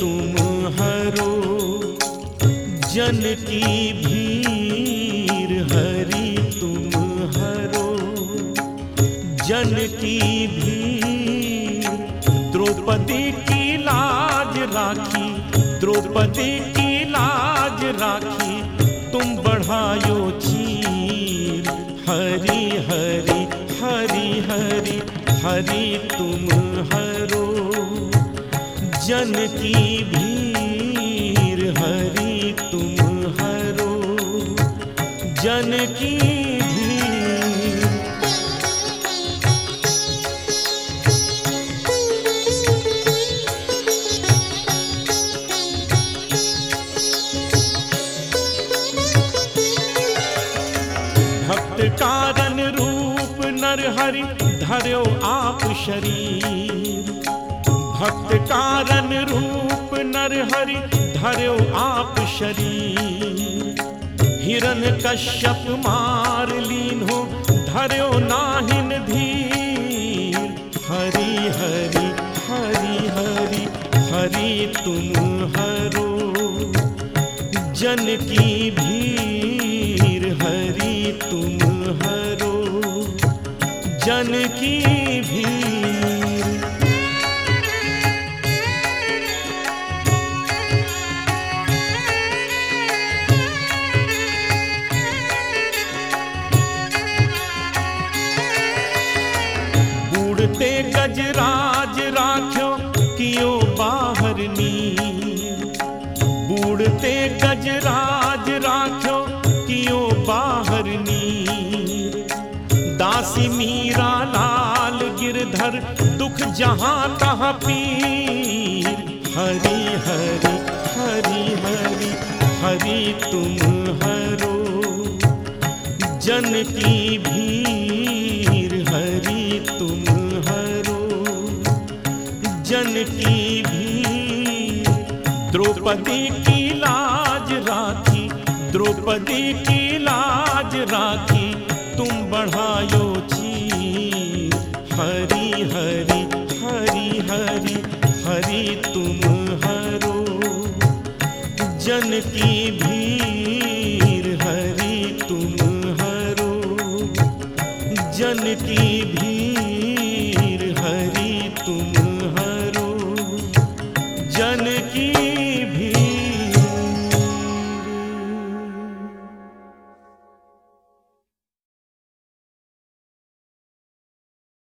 तुम हरो, जन की भीर हरि तुम हरो, जन की भीर। द्रौपदी की लाज राखी, द्रौपदी की लाज राखी, तुम बढ़ायो चीर। हरि हरि हरि हरि हरि तुम हरो। जन की भीर हरि तुम हरो। जन की भक्त कारण रूप नर हरि, धर्यो आप शरीर। भक्त कारण रूप नर हरि धर्यो आप शरीर। हिरण कश्यप मार लीन हो धर्यो नाहिन धीर। हरि हरि हरि हरि हरि तुम हरो। जन की भीर हरि तुम हरो। जन की बूढ़ते गजराज राख्यो, कियो बाहर नीर। बूढ़ते गजराज राख्यो, कियो बाहर नीर। दासी मीरा लाल गिरधर, दुख जहाँ तहाँ पीर। हरि हरि हरि हरि हरि तुम हरो। जन की भीर द्रौपदी की लाज राखी, द्रौपदी की लाज राखी, तुम बढ़ायो चीर। हरि हरि हरि हरि हरि तुम हरो। जन की जन हरि तुम हरो। जन की